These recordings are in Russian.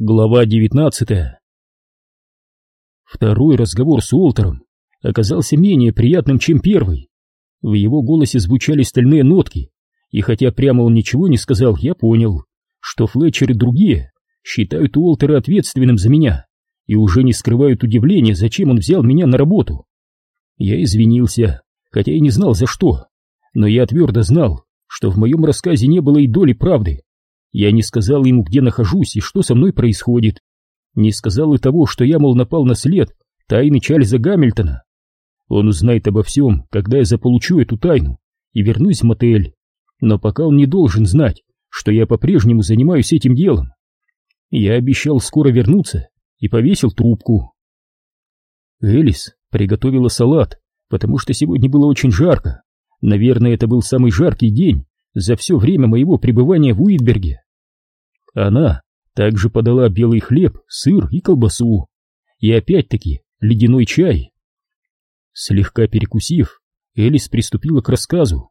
Глава 19 Второй разговор с Уолтером оказался менее приятным, чем первый. В его голосе звучали стальные нотки, и хотя прямо он ничего не сказал, я понял, что Флетчер и другие считают Уолтера ответственным за меня и уже не скрывают удивления, зачем он взял меня на работу. Я извинился, хотя и не знал за что, но я твердо знал, что в моем рассказе не было и доли правды. Я не сказал ему, где нахожусь и что со мной происходит. Не сказал и того, что я, мол, напал на след тайны Чарльза Гамильтона. Он узнает обо всем, когда я заполучу эту тайну и вернусь в мотель. Но пока он не должен знать, что я по-прежнему занимаюсь этим делом. Я обещал скоро вернуться и повесил трубку. Элис приготовила салат, потому что сегодня было очень жарко. Наверное, это был самый жаркий день за все время моего пребывания в Уитберге. Она также подала белый хлеб, сыр и колбасу. И опять-таки ледяной чай. Слегка перекусив, Элис приступила к рассказу.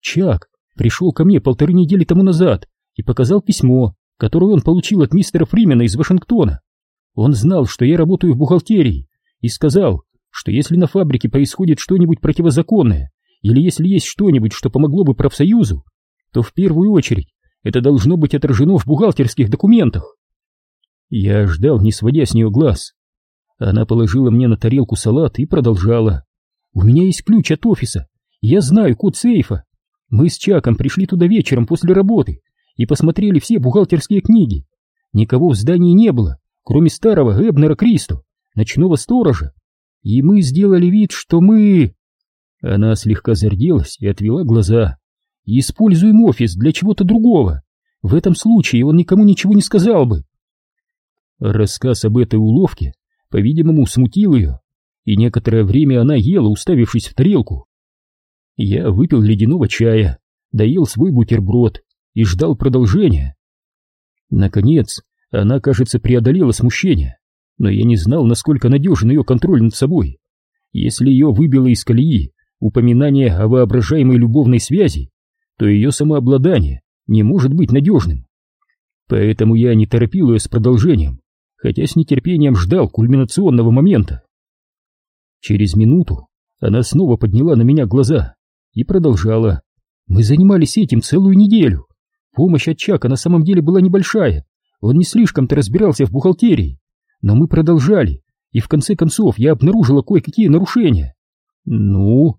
Чак пришел ко мне полторы недели тому назад и показал письмо, которое он получил от мистера Фримена из Вашингтона. Он знал, что я работаю в бухгалтерии, и сказал, что если на фабрике происходит что-нибудь противозаконное, или если есть что-нибудь, что помогло бы профсоюзу, то в первую очередь это должно быть отражено в бухгалтерских документах. Я ждал, не сводя с нее глаз. Она положила мне на тарелку салат и продолжала. «У меня есть ключ от офиса. Я знаю код сейфа. Мы с Чаком пришли туда вечером после работы и посмотрели все бухгалтерские книги. Никого в здании не было, кроме старого Эбнера Кристо, ночного сторожа. И мы сделали вид, что мы...» Она слегка зарделась и отвела глаза используем офис для чего-то другого. В этом случае он никому ничего не сказал бы. Рассказ об этой уловке, по-видимому, смутил ее, и некоторое время она ела, уставившись в тарелку. Я выпил ледяного чая, доел свой бутерброд и ждал продолжения. Наконец, она, кажется, преодолела смущение, но я не знал, насколько надежен ее контроль над собой. Если ее выбило из колеи упоминание о воображаемой любовной связи, то ее самообладание не может быть надежным. Поэтому я не торопил ее с продолжением, хотя с нетерпением ждал кульминационного момента. Через минуту она снова подняла на меня глаза и продолжала. Мы занимались этим целую неделю. Помощь от Чака на самом деле была небольшая, он не слишком-то разбирался в бухгалтерии. Но мы продолжали, и в конце концов я обнаружила кое-какие нарушения. Ну?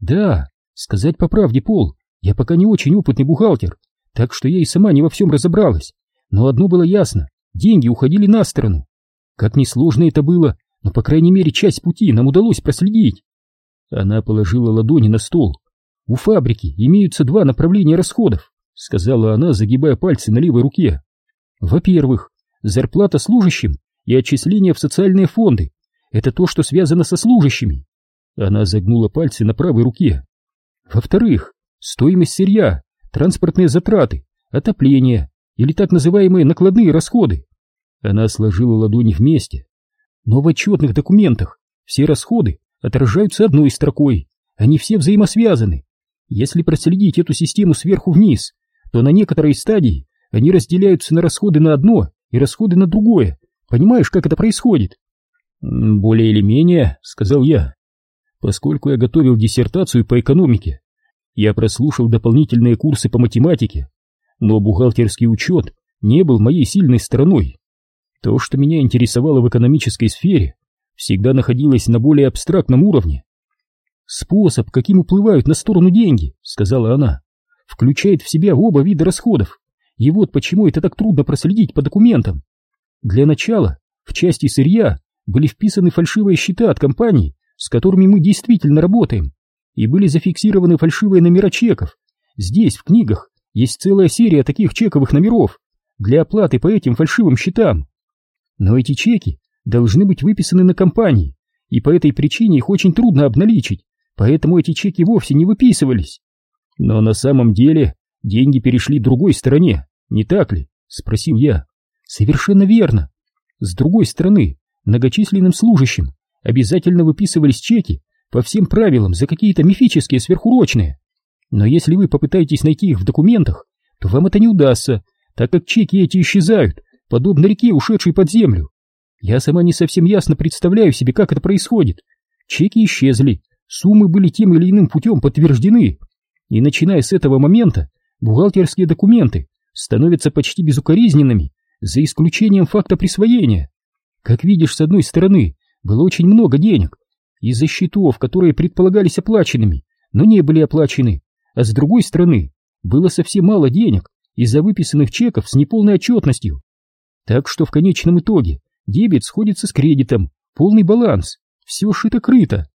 Да, сказать по правде, Пол, я пока не очень опытный бухгалтер, так что я и сама не во всем разобралась. Но одно было ясно — деньги уходили на сторону. Как несложно это было, но, по крайней мере, часть пути нам удалось проследить. Она положила ладони на стол. «У фабрики имеются два направления расходов», — сказала она, загибая пальцы на левой руке. «Во-первых, зарплата служащим и отчисления в социальные фонды. Это то, что связано со служащими». Она загнула пальцы на правой руке. «Во-вторых, стоимость сырья, транспортные затраты, отопление или так называемые накладные расходы. Она сложила ладони вместе. Но в отчетных документах все расходы отражаются одной строкой, они все взаимосвязаны. Если проследить эту систему сверху вниз, то на некоторой стадии они разделяются на расходы на одно и расходы на другое. Понимаешь, как это происходит? Более или менее, сказал я. Поскольку я готовил диссертацию по экономике, я прослушал дополнительные курсы по математике, но бухгалтерский учет не был моей сильной стороной. То, что меня интересовало в экономической сфере, всегда находилось на более абстрактном уровне. «Способ, каким уплывают на сторону деньги», — сказала она, — «включает в себя оба вида расходов. И вот почему это так трудно проследить по документам. Для начала в части сырья были вписаны фальшивые счета от компаний, с которыми мы действительно работаем, и были зафиксированы фальшивые номера чеков. Здесь, в книгах, есть целая серия таких чековых номеров для оплаты по этим фальшивым счетам. Но эти чеки должны быть выписаны на компании, и по этой причине их очень трудно обналичить, поэтому эти чеки вовсе не выписывались. Но на самом деле деньги перешли другой стороне, не так ли? Спросил я. Совершенно верно. С другой стороны, многочисленным служащим обязательно выписывались чеки по всем правилам за какие-то мифические сверхурочные. Но если вы попытаетесь найти их в документах, то вам это не удастся, так как чеки эти исчезают, подобно реке, ушедшей под землю. Я сама не совсем ясно представляю себе, как это происходит. Чеки исчезли, суммы были тем или иным путем подтверждены, и начиная с этого момента бухгалтерские документы становятся почти безукоризненными, за исключением факта присвоения. Как видишь, с одной стороны, было очень много денег, из-за счетов, которые предполагались оплаченными, но не были оплачены, а с другой стороны, было совсем мало денег из-за выписанных чеков с неполной отчетностью. Так что в конечном итоге дебет сходится с кредитом, полный баланс, все шито-крыто.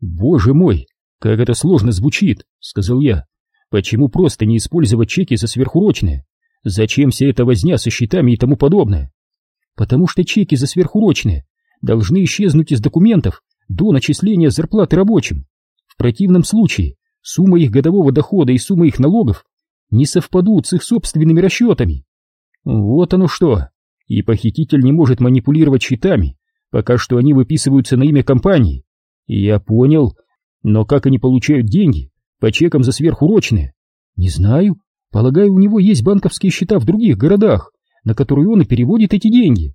«Боже мой, как это сложно звучит», — сказал я. «Почему просто не использовать чеки за сверхурочные? Зачем вся эта возня со счетами и тому подобное?» «Потому что чеки за сверхурочные должны исчезнуть из документов до начисления зарплаты рабочим. В противном случае сумма их годового дохода и сумма их налогов не совпадут с их собственными расчетами. Вот оно что. И похититель не может манипулировать счетами, пока что они выписываются на имя компании. Я понял, но как они получают деньги по чекам за сверхурочные? Не знаю. Полагаю, у него есть банковские счета в других городах, на которые он и переводит эти деньги.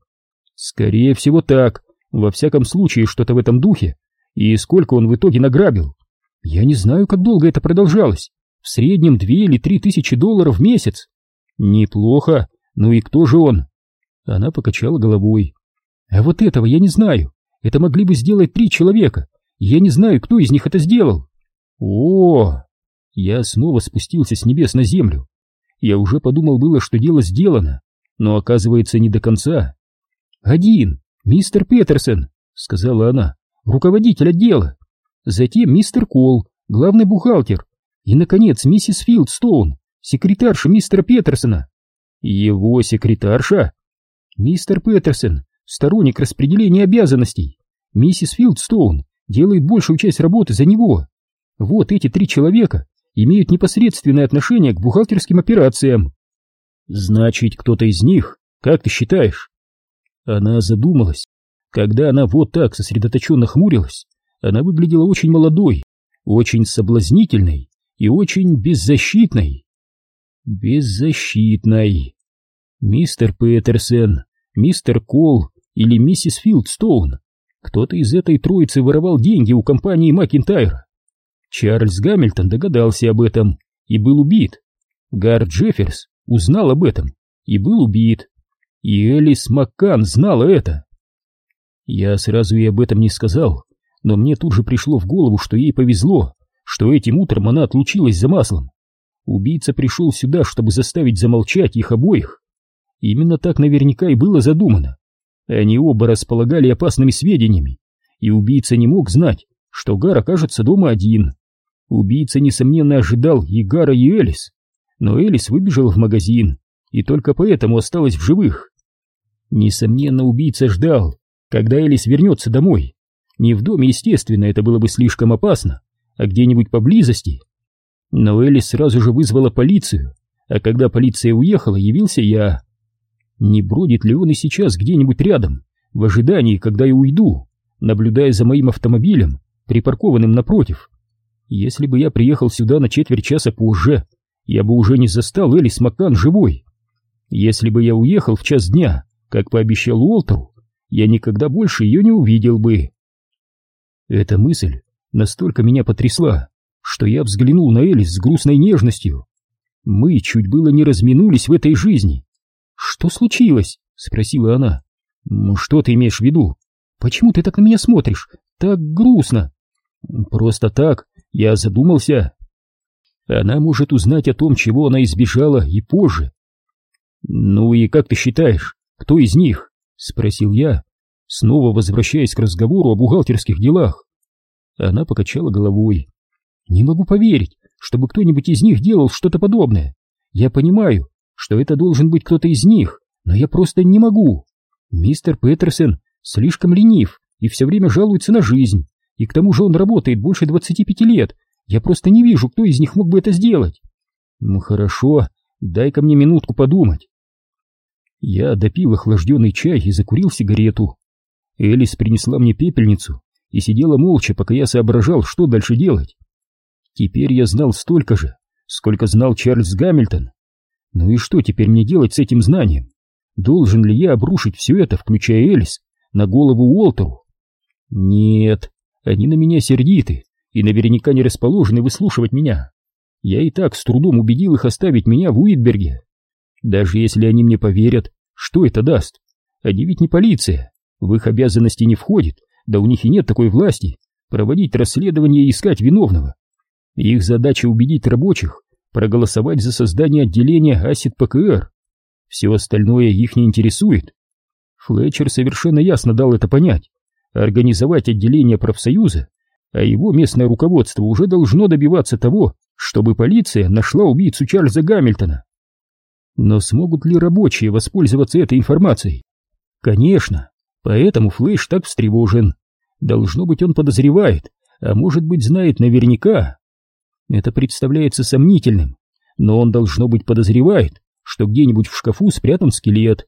Скорее всего так. Во всяком случае, что-то в этом духе. И сколько он в итоге награбил? Я не знаю, как долго это продолжалось. В среднем две или три тысячи долларов в месяц. Неплохо. Ну и кто же он? Она покачала головой. А вот этого я не знаю. Это могли бы сделать три человека. Я не знаю, кто из них это сделал. О, я снова спустился с небес на землю. Я уже подумал было, что дело сделано, но оказывается не до конца. Один, мистер Петерсон, сказала она, руководитель отдела. Затем мистер Кол, главный бухгалтер. И, наконец, миссис Филдстоун, секретарша мистера Петерсона. Его секретарша? Мистер Петерсон, сторонник распределения обязанностей. Миссис Филдстоун делает большую часть работы за него. Вот эти три человека имеют непосредственное отношение к бухгалтерским операциям. Значит, кто-то из них, как ты считаешь? Она задумалась. Когда она вот так сосредоточенно хмурилась, она выглядела очень молодой, очень соблазнительной и очень беззащитной. Беззащитной. Мистер Петерсон, мистер Кол или миссис Филдстоун. Кто-то из этой троицы воровал деньги у компании Макинтайр. Чарльз Гамильтон догадался об этом и был убит. Гард Джефферс узнал об этом и был убит. И Элис Маккан знала это. Я сразу ей об этом не сказал, но мне тут же пришло в голову, что ей повезло, что этим утром она отлучилась за маслом. Убийца пришел сюда, чтобы заставить замолчать их обоих. Именно так наверняка и было задумано. Они оба располагали опасными сведениями, и убийца не мог знать, что Гар окажется дома один. Убийца, несомненно, ожидал и Гара, и Элис, но Элис выбежала в магазин, и только поэтому осталась в живых. Несомненно, убийца ждал, когда Элис вернется домой. Не в доме, естественно, это было бы слишком опасно, а где-нибудь поблизости. Но Элис сразу же вызвала полицию, а когда полиция уехала, явился я. Не бродит ли он и сейчас где-нибудь рядом, в ожидании, когда я уйду, наблюдая за моим автомобилем, припаркованным напротив? Если бы я приехал сюда на четверть часа позже, я бы уже не застал Элис Маккан живой. Если бы я уехал в час дня, как пообещал Уолтеру, я никогда больше ее не увидел бы. Эта мысль настолько меня потрясла, что я взглянул на Элис с грустной нежностью. Мы чуть было не разминулись в этой жизни. «Что случилось?» — спросила она. «Что ты имеешь в виду? Почему ты так на меня смотришь? Так грустно!» «Просто так, я задумался. Она может узнать о том, чего она избежала, и позже». «Ну и как ты считаешь, кто из них?» — спросил я, снова возвращаясь к разговору о бухгалтерских делах. Она покачала головой. «Не могу поверить, чтобы кто-нибудь из них делал что-то подобное. Я понимаю, что это должен быть кто-то из них, но я просто не могу. Мистер Петерсон слишком ленив и все время жалуется на жизнь, и к тому же он работает больше 25 лет. Я просто не вижу, кто из них мог бы это сделать. Ну хорошо, дай-ка мне минутку подумать. Я допил охлажденный чай и закурил сигарету. Элис принесла мне пепельницу и сидела молча, пока я соображал, что дальше делать. Теперь я знал столько же, сколько знал Чарльз Гамильтон. Ну и что теперь мне делать с этим знанием? должен ли я обрушить все это, включая Элис, на голову Уолтеру? Нет, они на меня сердиты и наверняка не расположены выслушивать меня. Я и так с трудом убедил их оставить меня в Уитберге. Даже если они мне поверят, что это даст? Они ведь не полиция, в их обязанности не входит, да у них и нет такой власти проводить расследование и искать виновного. Их задача убедить рабочих проголосовать за создание отделения АСИД ПКР. Все остальное их не интересует. Флетчер совершенно ясно дал это понять. Организовать отделение профсоюза, а его местное руководство уже должно добиваться того, чтобы полиция нашла убийцу Чарльза Гамильтона. Но смогут ли рабочие воспользоваться этой информацией? Конечно, поэтому Флэш так встревожен. Должно быть, он подозревает, а может быть, знает наверняка. Это представляется сомнительным, но он, должно быть, подозревает, что где-нибудь в шкафу спрятан скелет.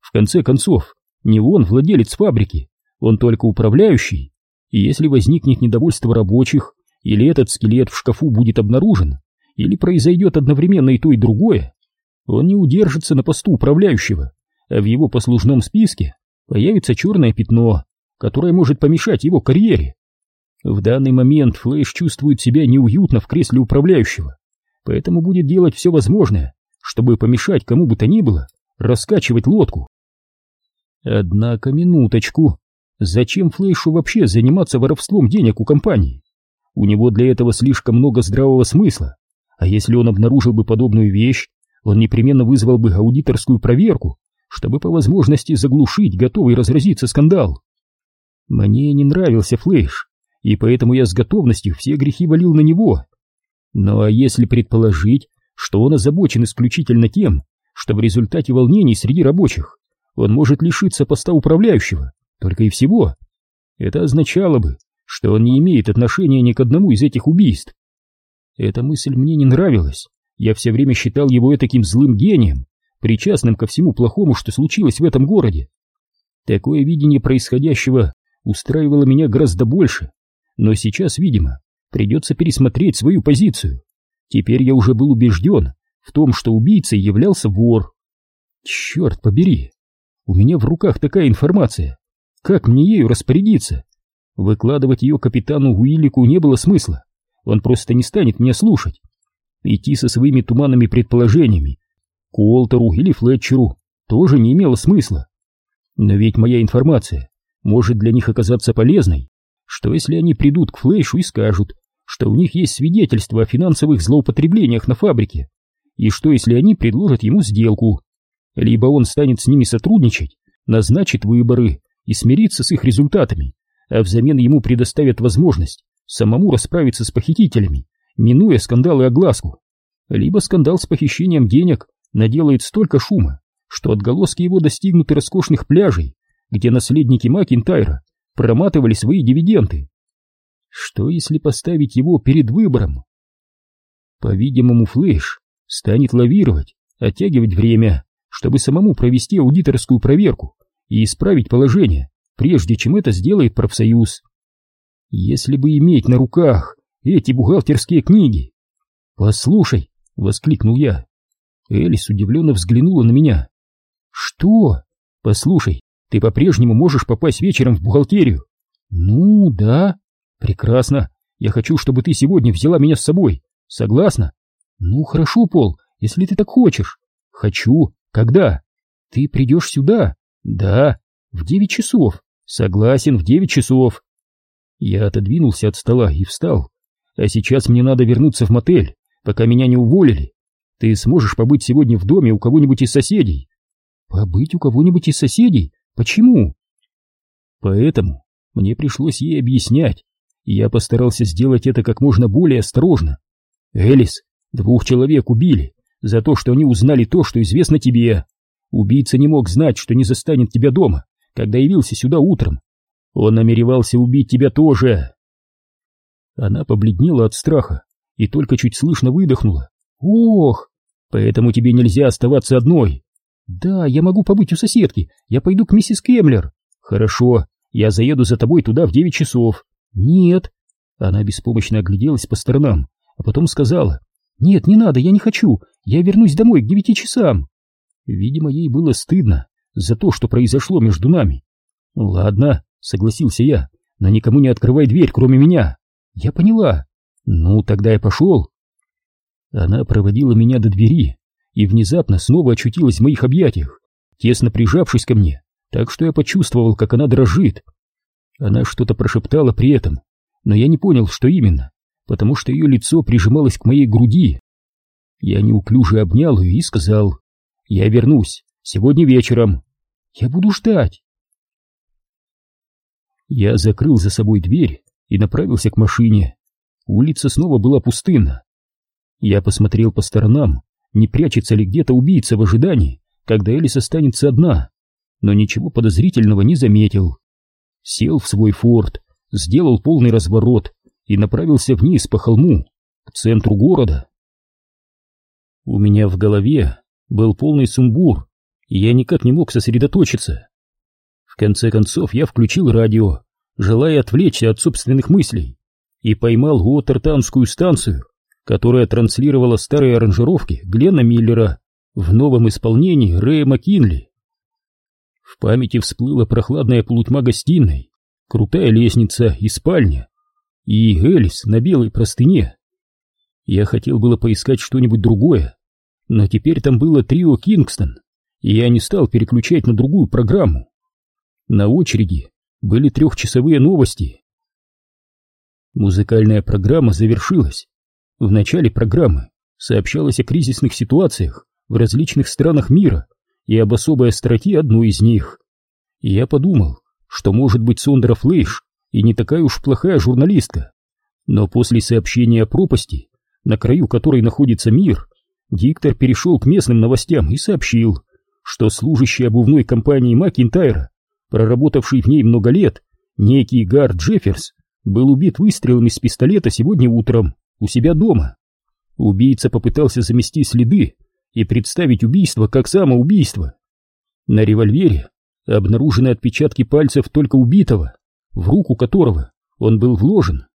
В конце концов, не он владелец фабрики, он только управляющий, и если возникнет недовольство рабочих, или этот скелет в шкафу будет обнаружен, или произойдет одновременно и то, и другое, он не удержится на посту управляющего, а в его послужном списке появится черное пятно, которое может помешать его карьере. В данный момент Флэш чувствует себя неуютно в кресле управляющего, поэтому будет делать все возможное, чтобы помешать кому бы то ни было раскачивать лодку. Однако минуточку, зачем Флэшу вообще заниматься воровством денег у компании? У него для этого слишком много здравого смысла, а если он обнаружил бы подобную вещь, он непременно вызвал бы аудиторскую проверку, чтобы по возможности заглушить готовый разразиться скандал. Мне не нравился Флэш, и поэтому я с готовностью все грехи валил на него. Ну а если предположить, что он озабочен исключительно тем, что в результате волнений среди рабочих он может лишиться поста управляющего, только и всего, это означало бы, что он не имеет отношения ни к одному из этих убийств. Эта мысль мне не нравилась, я все время считал его таким злым гением, причастным ко всему плохому, что случилось в этом городе. Такое видение происходящего устраивало меня гораздо больше, но сейчас, видимо, придется пересмотреть свою позицию. Теперь я уже был убежден в том, что убийцей являлся вор. Черт побери, у меня в руках такая информация. Как мне ею распорядиться? Выкладывать ее капитану Уиллику не было смысла. Он просто не станет меня слушать. Идти со своими туманными предположениями к Уолтеру или Флетчеру тоже не имело смысла. Но ведь моя информация может для них оказаться полезной. Что если они придут к Флэшу и скажут, что у них есть свидетельство о финансовых злоупотреблениях на фабрике? И что если они предложат ему сделку? Либо он станет с ними сотрудничать, назначит выборы и смирится с их результатами, а взамен ему предоставят возможность самому расправиться с похитителями, минуя скандал и огласку. Либо скандал с похищением денег наделает столько шума, что отголоски его достигнут и роскошных пляжей, где наследники Макинтайра проматывали свои дивиденды. Что если поставить его перед выбором? По-видимому, Флэш станет лавировать, оттягивать время, чтобы самому провести аудиторскую проверку и исправить положение, прежде чем это сделает профсоюз. Если бы иметь на руках эти бухгалтерские книги. «Послушай!» — воскликнул я. Элис удивленно взглянула на меня. «Что? Послушай, ты по-прежнему можешь попасть вечером в бухгалтерию. Ну, да. Прекрасно. Я хочу, чтобы ты сегодня взяла меня с собой. Согласна? Ну, хорошо, Пол, если ты так хочешь. Хочу. Когда? Ты придешь сюда? Да. В девять часов. Согласен, в девять часов. Я отодвинулся от стола и встал. А сейчас мне надо вернуться в мотель, пока меня не уволили. Ты сможешь побыть сегодня в доме у кого-нибудь из соседей? Побыть у кого-нибудь из соседей? Почему? Поэтому мне пришлось ей объяснять, и я постарался сделать это как можно более осторожно. Элис, двух человек убили за то, что они узнали то, что известно тебе. Убийца не мог знать, что не застанет тебя дома, когда явился сюда утром. Он намеревался убить тебя тоже. Она побледнела от страха и только чуть слышно выдохнула. Ох, поэтому тебе нельзя оставаться одной. «Да, я могу побыть у соседки. Я пойду к миссис Кемлер». «Хорошо, я заеду за тобой туда в девять часов». «Нет». Она беспомощно огляделась по сторонам, а потом сказала. «Нет, не надо, я не хочу. Я вернусь домой к девяти часам». Видимо, ей было стыдно за то, что произошло между нами. Ладно, согласился я, но никому не открывай дверь, кроме меня. Я поняла. Ну, тогда я пошел. Она проводила меня до двери и внезапно снова очутилась в моих объятиях, тесно прижавшись ко мне, так что я почувствовал, как она дрожит. Она что-то прошептала при этом, но я не понял, что именно, потому что ее лицо прижималось к моей груди. Я неуклюже обнял ее и сказал, «Я вернусь, сегодня вечером. Я буду ждать». Я закрыл за собой дверь и направился к машине. Улица снова была пустынна. Я посмотрел по сторонам, не прячется ли где-то убийца в ожидании, когда Элис останется одна, но ничего подозрительного не заметил. Сел в свой форт, сделал полный разворот и направился вниз по холму, к центру города. У меня в голове был полный сумбур, и я никак не мог сосредоточиться. В конце концов я включил радио, желая отвлечься от собственных мыслей, и поймал Уотертанскую станцию, которая транслировала старые аранжировки Глена Миллера в новом исполнении Рэя Маккинли. В памяти всплыла прохладная полутьма гостиной, крутая лестница и спальня, и Элис на белой простыне. Я хотел было поискать что-нибудь другое, но теперь там было трио Кингстон, и я не стал переключать на другую программу. На очереди были трехчасовые новости. Музыкальная программа завершилась. В начале программы сообщалось о кризисных ситуациях в различных странах мира и об особой остроте одной из них. И я подумал, что может быть Сондра Флейш и не такая уж плохая журналистка. Но после сообщения о пропасти, на краю которой находится мир, диктор перешел к местным новостям и сообщил, что служащий обувной компании Макинтайра, проработавший в ней много лет, некий Гард Джефферс, был убит выстрелом из пистолета сегодня утром у себя дома. Убийца попытался замести следы и представить убийство как самоубийство. На револьвере обнаружены отпечатки пальцев только убитого, в руку которого он был вложен.